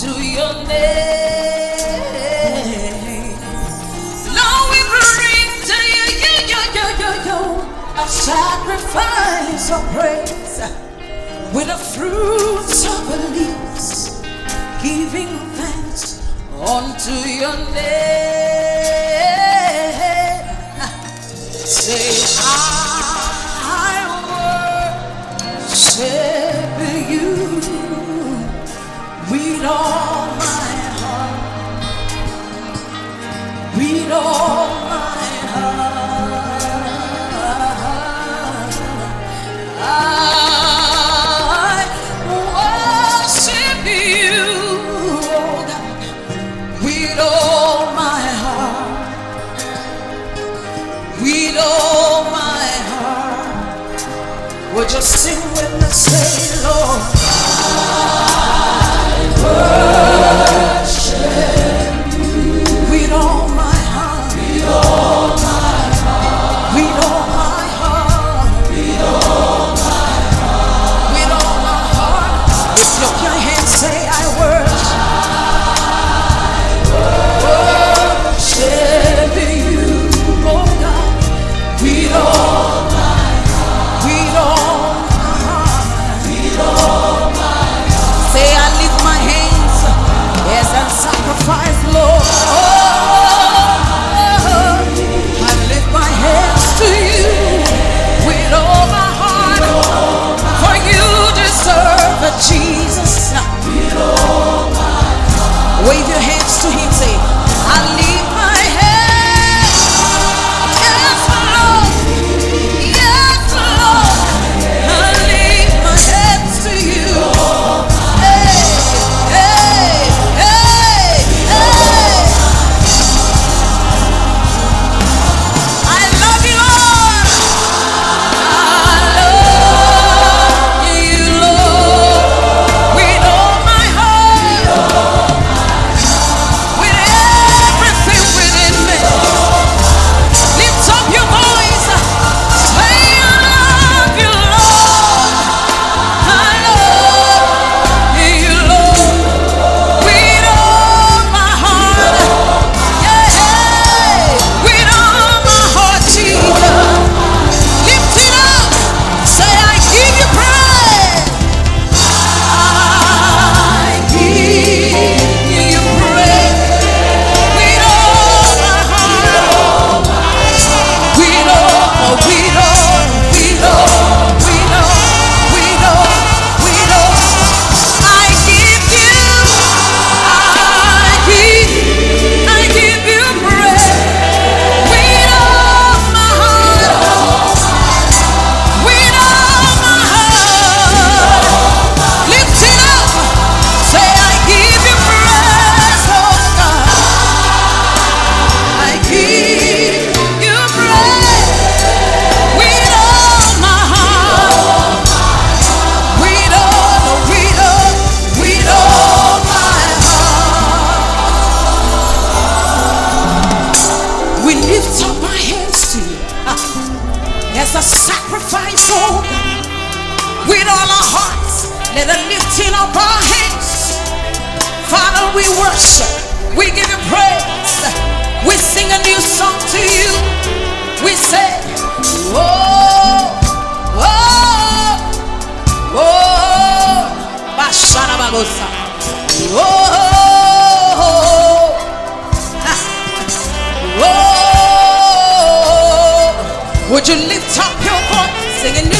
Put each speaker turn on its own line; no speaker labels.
to your name. Lord, we bring to you, you, you, you, you, you a sacrifice of praise with the fruits of beliefs, giving thanks unto your name. Say, I worship you. Read all my heart. Read all my heart. I worship you, oh God. All my heart. Read all my heart. Would you sing with me, say, Lord? soul with all our hearts. Let us lift in up our hands. Father, we worship. We give you praise. We sing a new song to you. We say, Oh, oh, oh, Bashana Bagosa. Oh, oh, oh. oh. Would you lift up singing.